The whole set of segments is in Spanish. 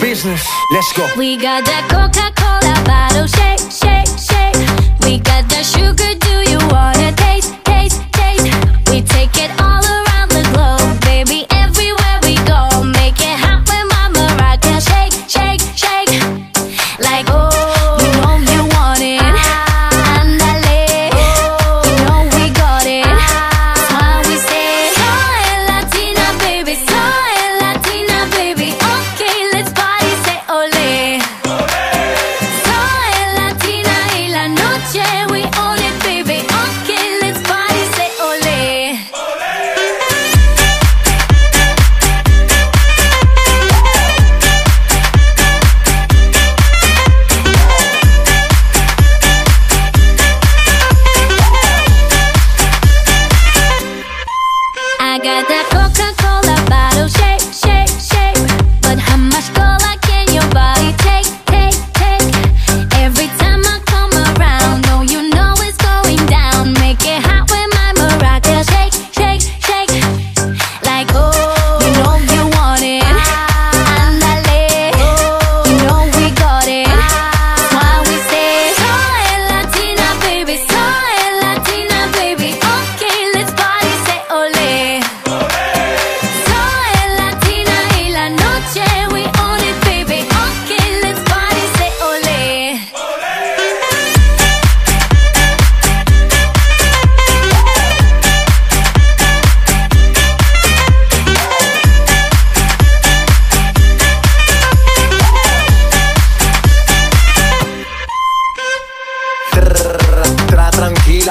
business. Let's go. We got that Coca Cola bottle shake, shake, shake. We got that sugar,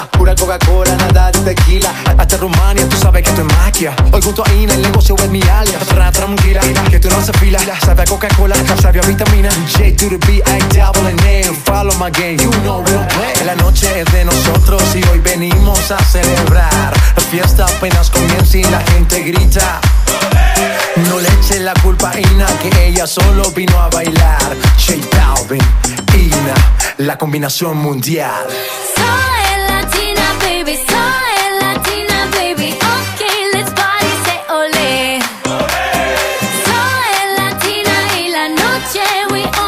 pura Coca-Cola, nada de tequila. Hasta Rumania, tú sabes que esto es magia. Hoy junto a Ina, el negocio es mi alias. Tra tranquila, que tú no haces fila. Sabe a Coca-Cola, sabe a vitamina. J to the B, I double N. Follow my game, you know we don't play. La noche es de nosotros y hoy venimos a celebrar. La fiesta apenas comienza y la gente grita. No le eche la culpa a Ina, que ella solo vino a bailar. J Balvin, Ina, la combinación mundial. we all